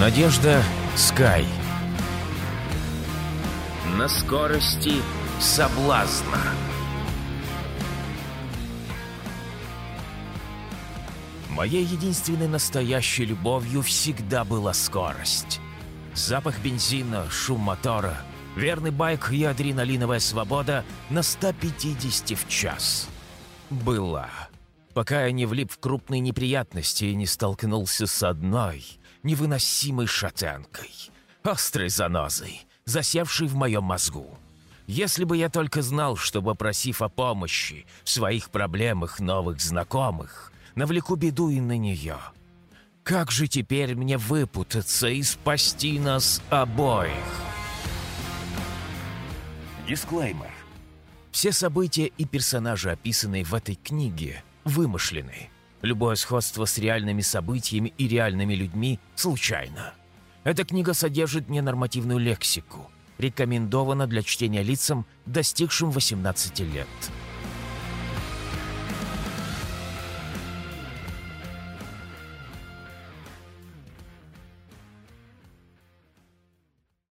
Надежда Скай. На скорости соблазна. Моей единственной настоящей любовью всегда была скорость. Запах бензина, шум мотора, верный байк и адреналиновая свобода на 150 в час. Была. Пока я не влип в крупные неприятности и не столкнулся с одной невыносимой шатенкой, острой занозой, засевшей в моем мозгу. Если бы я только знал, что, попросив о помощи в своих проблемах новых знакомых, навлеку беду и на нее. Как же теперь мне выпутаться и спасти нас обоих? Дисклеймер. Все события и персонажи, описанные в этой книге, вымышлены. Любое сходство с реальными событиями и реальными людьми случайно. Эта книга содержит ненормативную лексику. Рекомендована для чтения лицам, достигшим 18 лет.